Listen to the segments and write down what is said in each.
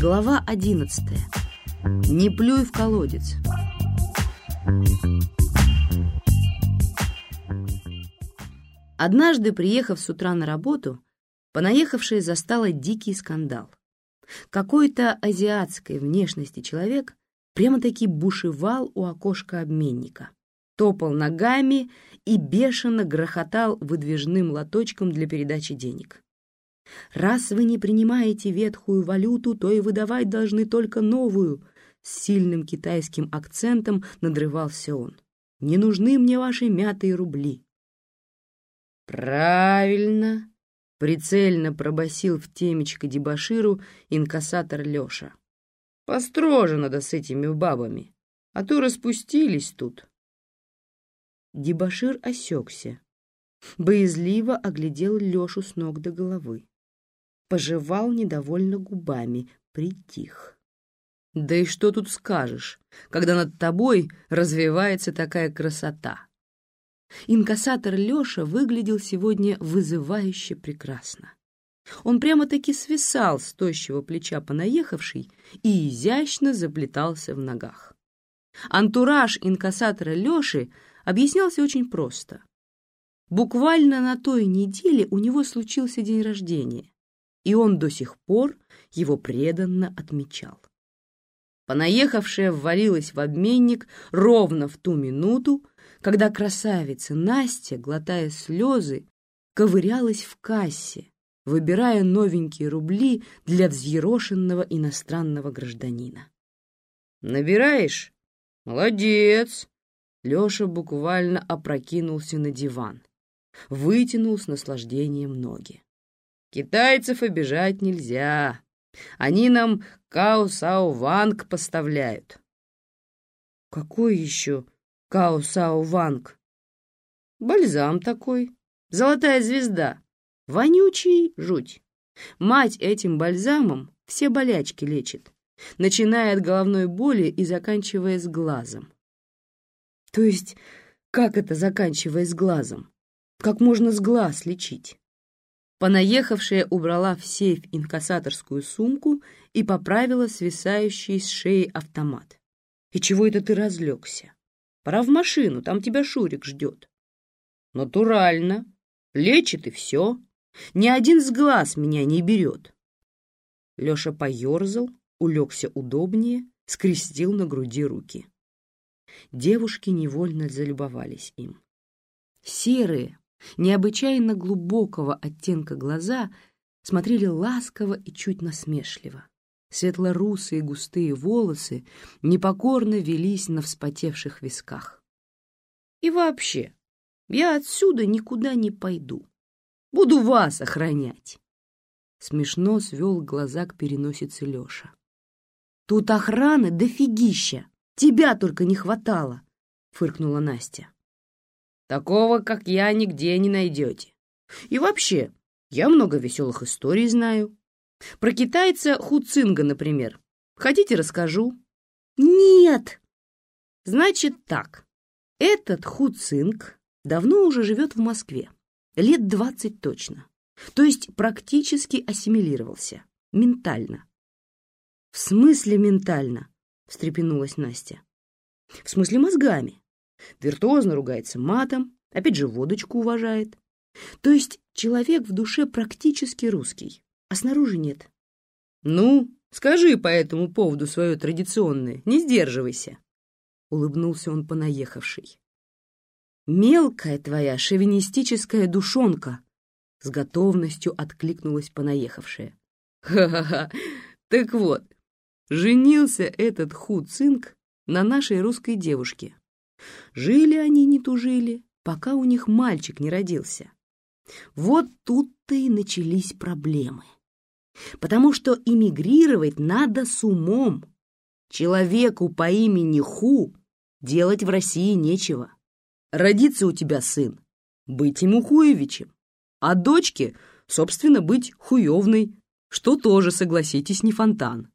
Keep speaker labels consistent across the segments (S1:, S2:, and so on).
S1: Глава одиннадцатая. Не плюй в колодец. Однажды, приехав с утра на работу, понаехавшая застала дикий скандал. Какой-то азиатской внешности человек прямо-таки бушевал у окошка обменника, топал ногами и бешено грохотал выдвижным лоточком для передачи денег. «Раз вы не принимаете ветхую валюту, то и выдавать должны только новую», с сильным китайским акцентом надрывался он. «Не нужны мне ваши мятые рубли».
S2: «Правильно!» — прицельно пробасил в темечко дебоширу инкассатор Леша. «Построже надо с этими бабами, а то распустились тут».
S1: Дебошир осекся, боязливо оглядел Лешу с ног до головы, пожевал недовольно губами, притих.
S2: «Да и что тут скажешь, когда над тобой развивается такая красота?»
S1: Инкассатор Леша выглядел сегодня вызывающе прекрасно. Он прямо-таки свисал с тощего плеча понаехавший и изящно заплетался в ногах. Антураж инкассатора Леши объяснялся очень просто. Буквально на той неделе у него случился день рождения, и он до сих пор его преданно отмечал. Понаехавшая ввалилась в обменник ровно в ту минуту, когда красавица Настя, глотая слезы, ковырялась в кассе, выбирая новенькие рубли для взъерошенного иностранного гражданина.
S2: «Набираешь? Молодец!» Леша буквально опрокинулся на диван, вытянул с наслаждением ноги. «Китайцев обижать нельзя. Они нам као-сао-ванг поставляют».
S1: «Какой еще Као Сао Ванг.
S2: Бальзам такой. Золотая звезда. Вонючий жуть. Мать этим бальзамом все болячки лечит, начиная от головной боли и заканчивая с глазом.
S1: То есть, как это заканчивая с глазом? Как можно с глаз лечить? Понаехавшая убрала в сейф инкассаторскую сумку и поправила свисающий с шеи автомат. «И чего это ты разлегся?» Пора в машину, там тебя Шурик ждет.
S2: Натурально. Лечит и все. Ни один с глаз меня не берет.
S1: Леша поерзал, улегся удобнее, скрестил на груди руки. Девушки невольно залюбовались им. Серые, необычайно глубокого оттенка глаза смотрели ласково и чуть насмешливо. Светлорусые густые волосы непокорно велись на вспотевших висках. «И вообще, я отсюда никуда не пойду. Буду вас охранять!» Смешно свел глаза к переносице Леша. «Тут охраны дофигища! Тебя только не хватало!» — фыркнула Настя.
S2: «Такого, как я, нигде не найдете. И вообще, я много веселых историй знаю. Про китайца Хуцинга, например. Хотите, расскажу?
S1: Нет!
S2: Значит так. Этот Хуцинг давно уже живет в Москве. Лет двадцать точно. То есть практически ассимилировался. Ментально.
S1: В смысле ментально? Встрепенулась Настя.
S2: В смысле мозгами. Виртуозно ругается матом, опять же водочку уважает. То есть человек в душе практически русский а снаружи нет. «Ну, скажи по этому поводу свое традиционное, не сдерживайся», — улыбнулся он понаехавший.
S1: «Мелкая твоя шовинистическая душонка!» — с готовностью откликнулась понаехавшая.
S2: «Ха-ха-ха! Так вот, женился этот хуцинк на нашей русской девушке. Жили они, не тужили, пока у них мальчик не родился. Вот тут-то и начались проблемы потому что эмигрировать надо с умом. Человеку по имени Ху делать в России нечего. Родится у тебя сын, быть ему Хуевичем, а дочке, собственно, быть Хуевной, что тоже, согласитесь, не фонтан.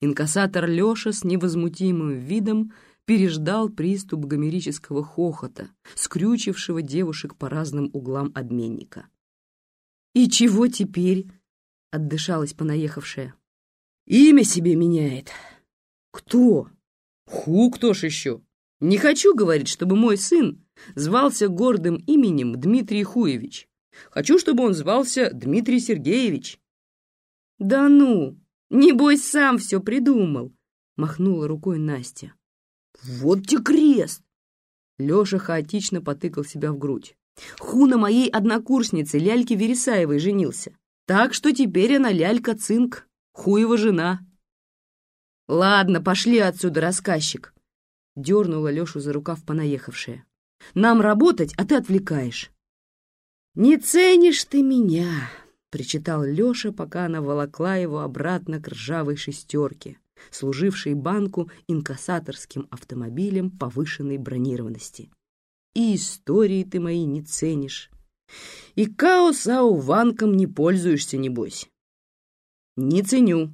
S2: Инкассатор Леша с невозмутимым видом переждал приступ гомерического хохота, скрючившего девушек по разным углам обменника.
S1: «И чего теперь?» отдышалась понаехавшая.
S2: Имя себе меняет.
S1: Кто?
S2: Ху, кто ж еще? Не хочу говорить, чтобы мой сын звался гордым именем Дмитрий Хуевич. Хочу, чтобы он звался Дмитрий Сергеевич.
S1: Да ну, небось, сам все придумал, махнула рукой Настя.
S2: Вот те крест!
S1: Леша хаотично потыкал себя в грудь. Ху на моей однокурснице Ляльке Вересаевой женился. Так что теперь она Лялька Цинк, Хуева жена. Ладно, пошли отсюда, рассказчик. Дернула Лешу за рукав понаехавшая. Нам работать, а ты отвлекаешь. Не ценишь ты меня, причитал Леша, пока она волокла его обратно к ржавой шестерке, служившей банку инкассаторским автомобилем повышенной бронированности. И истории ты мои не ценишь. И каосау ванком не пользуешься, небось. Не ценю.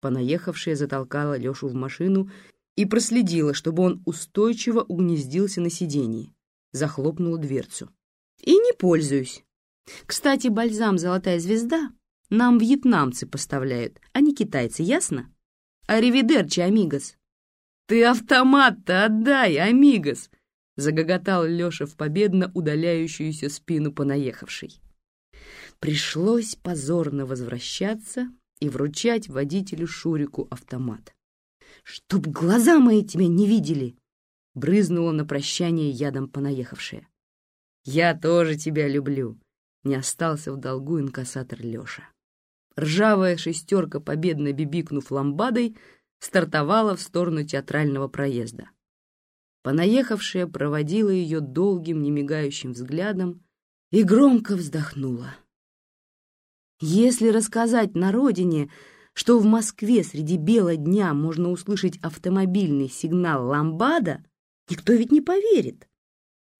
S1: Понаехавшая затолкала Лешу в машину и проследила, чтобы он устойчиво угнездился на сиденье. Захлопнула дверцу. И не пользуюсь. Кстати, бальзам «Золотая звезда» нам вьетнамцы поставляют, а не китайцы, ясно? Аривидерчи, амигос. Ты автомат-то отдай, амигос! Загоготал Леша в победно удаляющуюся спину понаехавшей. Пришлось позорно возвращаться и вручать водителю Шурику автомат. «Чтоб глаза мои тебя не видели!» — брызнула на прощание ядом понаехавшая. «Я тоже тебя люблю!» — не остался в долгу инкассатор Леша. Ржавая шестерка, победно бибикнув ламбадой, стартовала в сторону театрального проезда. Понаехавшая проводила ее долгим, немигающим взглядом и громко вздохнула. Если рассказать на родине, что в Москве среди бела дня можно услышать автомобильный сигнал «Ламбада», никто ведь не поверит.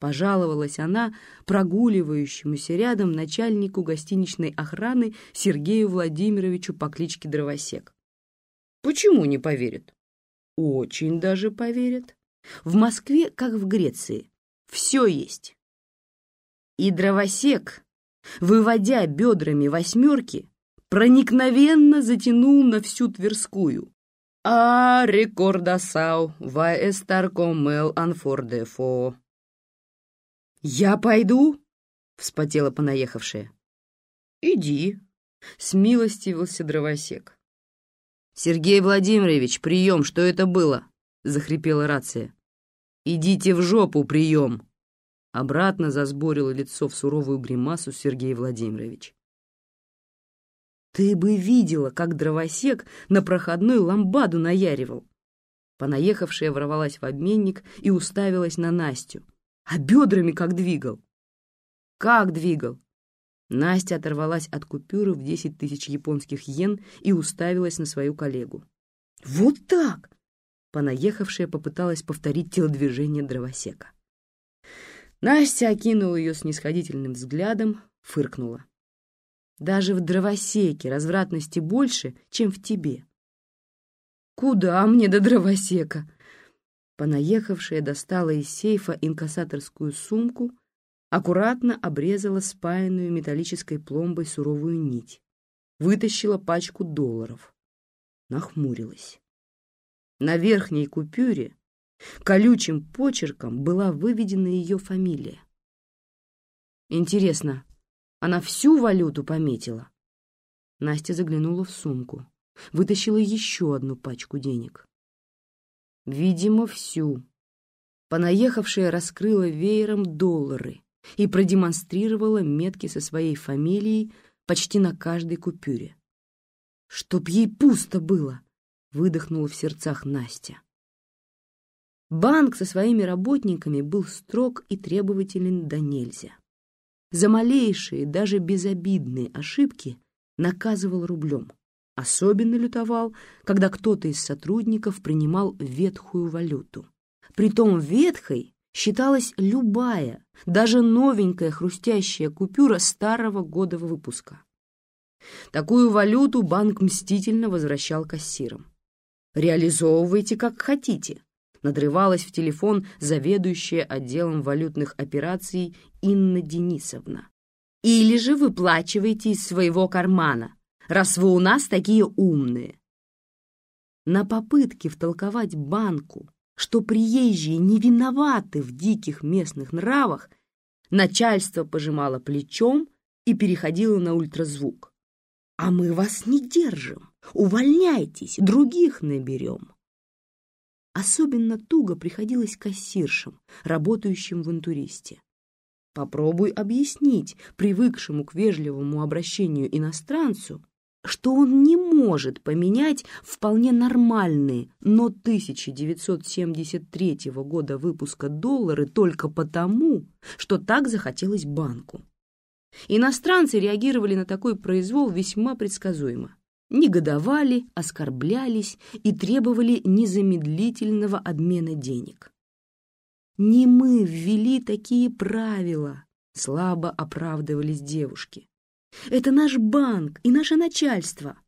S1: Пожаловалась она прогуливающемуся рядом начальнику гостиничной охраны Сергею Владимировичу по кличке Дровосек. Почему не поверят? Очень даже поверят. В Москве, как в Греции, все есть. И Дровосек выводя бедрами восьмерки, проникновенно затянул на всю Тверскую. «А рекордасау, ва эстарком мел анфордефо». «Я пойду?» — вспотела понаехавшая. «Иди», — смилостивился дровосек. «Сергей Владимирович, прием, что это было?» — захрипела рация. «Идите в жопу, прием!» Обратно засборило лицо в суровую гримасу Сергей Владимирович. «Ты бы видела, как дровосек на проходной ламбаду наяривал!» Понаехавшая ворвалась в обменник и уставилась на Настю. «А бедрами как двигал!» «Как двигал?» Настя оторвалась от купюры в десять тысяч японских йен и уставилась на свою коллегу. «Вот так!» Понаехавшая попыталась повторить телодвижение дровосека. Настя окинула ее снисходительным взглядом, фыркнула. Даже в дровосеке развратности больше, чем в тебе. Куда мне до дровосека? Понаехавшая достала из сейфа инкассаторскую сумку, аккуратно обрезала спаянную металлической пломбой суровую нить, вытащила пачку долларов, нахмурилась. На верхней купюре Колючим почерком была выведена ее фамилия. Интересно, она всю валюту пометила? Настя заглянула в сумку, вытащила еще одну пачку денег. Видимо, всю. Понаехавшая раскрыла веером доллары и продемонстрировала метки со своей фамилией почти на каждой купюре. «Чтоб ей пусто было!» — выдохнула в сердцах Настя. Банк со своими работниками был строг и требователен до нельзя. За малейшие, даже безобидные ошибки наказывал рублем. Особенно лютовал, когда кто-то из сотрудников принимал ветхую валюту. Притом ветхой считалась любая, даже новенькая хрустящая купюра старого года выпуска. Такую валюту банк мстительно возвращал кассирам. Реализовывайте как хотите, надрывалась в телефон заведующая отделом валютных операций Инна Денисовна. «Или же выплачивайте из своего кармана. Раз вы у нас такие умные. На попытке втолковать банку, что приезжие не виноваты в диких местных нравах, начальство пожимало плечом и переходило на ультразвук. «А мы вас не держим! Увольняйтесь, других наберем!» Особенно туго приходилось кассиршам, работающим в интуристе. Попробуй объяснить привыкшему к вежливому обращению иностранцу, что он не может поменять вполне нормальные, но 1973 года выпуска доллары только потому, что так захотелось банку. Иностранцы реагировали на такой произвол весьма предсказуемо. Негодовали, оскорблялись и требовали незамедлительного обмена денег. «Не мы ввели такие правила», — слабо оправдывались девушки. «Это наш банк и наше начальство».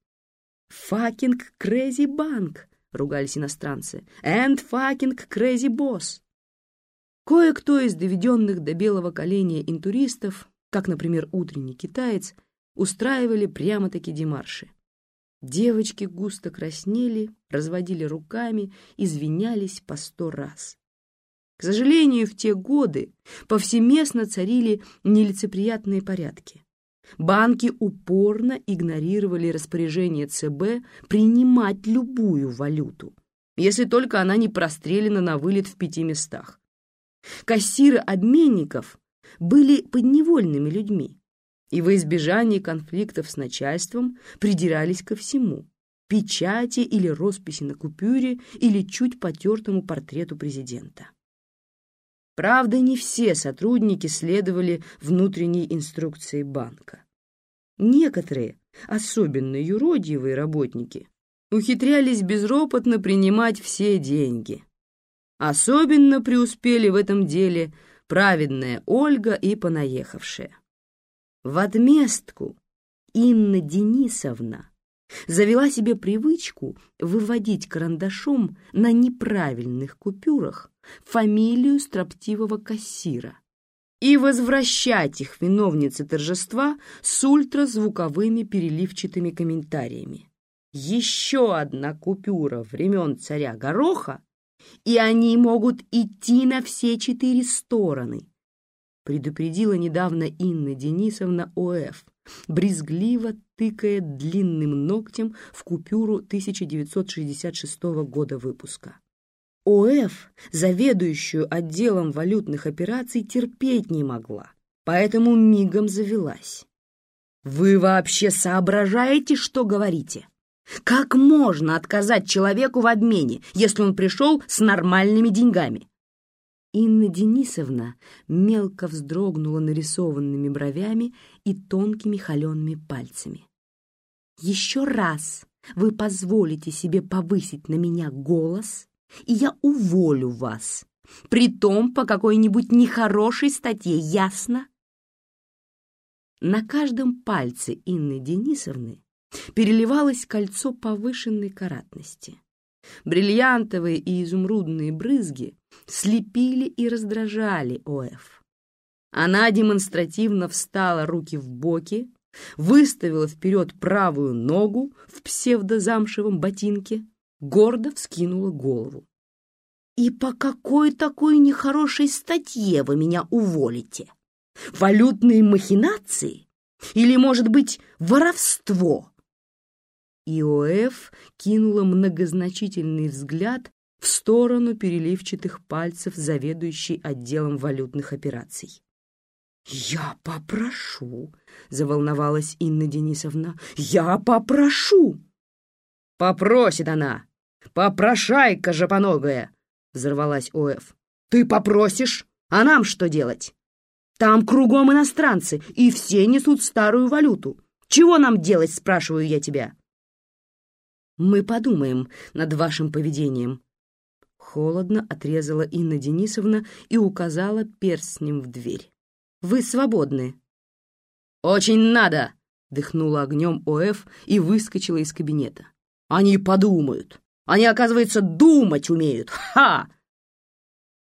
S1: «Факинг crazy банк», — ругались иностранцы. «And fucking crazy boss». Кое-кто из доведенных до белого коленя интуристов, как, например, утренний китаец, устраивали прямо-таки демарши. Девочки густо краснели, разводили руками, извинялись по сто раз. К сожалению, в те годы повсеместно царили нелицеприятные порядки. Банки упорно игнорировали распоряжение ЦБ принимать любую валюту, если только она не прострелена на вылет в пяти местах. Кассиры обменников были подневольными людьми и во избежание конфликтов с начальством придирались ко всему – печати или росписи на купюре или чуть потертому портрету президента. Правда, не все сотрудники следовали внутренней инструкции банка. Некоторые, особенно юродивые работники, ухитрялись безропотно принимать все деньги. Особенно преуспели в этом деле праведная Ольга и понаехавшая. В отместку Инна Денисовна завела себе привычку выводить карандашом на неправильных купюрах фамилию строптивого кассира и возвращать их виновнице торжества с ультразвуковыми переливчатыми комментариями. Еще одна купюра времен царя Гороха, и они могут идти на все четыре стороны, предупредила недавно Инна Денисовна ОФ, брезгливо тыкая длинным ногтем в купюру 1966 года выпуска. ОФ, заведующую отделом валютных операций, терпеть не могла, поэтому мигом завелась. «Вы вообще соображаете, что говорите? Как можно отказать человеку в обмене, если он пришел с нормальными деньгами?» Инна Денисовна мелко вздрогнула нарисованными бровями и тонкими холеными пальцами. «Еще раз вы позволите себе повысить на меня голос, и я уволю вас, притом по какой-нибудь нехорошей статье, ясно?» На каждом пальце Инны Денисовны переливалось кольцо повышенной каратности. Бриллиантовые и изумрудные брызги слепили и раздражали ОФ. Она демонстративно встала руки в боки, выставила вперед правую ногу в псевдозамшевом ботинке, гордо вскинула голову. «И по какой такой нехорошей статье вы меня уволите? Валютные махинации? Или, может быть, воровство?» ИОФ кинула многозначительный взгляд в сторону переливчатых пальцев заведующей отделом валютных операций. «Я попрошу», — заволновалась Инна Денисовна, — «я попрошу». «Попросит она! Попрошайка жопоногая!» — взорвалась ОФ. «Ты попросишь? А нам что делать? Там кругом иностранцы, и все несут старую валюту. Чего нам делать, спрашиваю я тебя?» «Мы подумаем над вашим поведением». Холодно отрезала Инна Денисовна и указала перстнем в дверь. «Вы свободны». «Очень надо!» — дыхнула огнем ОФ и выскочила из кабинета. «Они подумают. Они, оказывается, думать умеют. Ха!»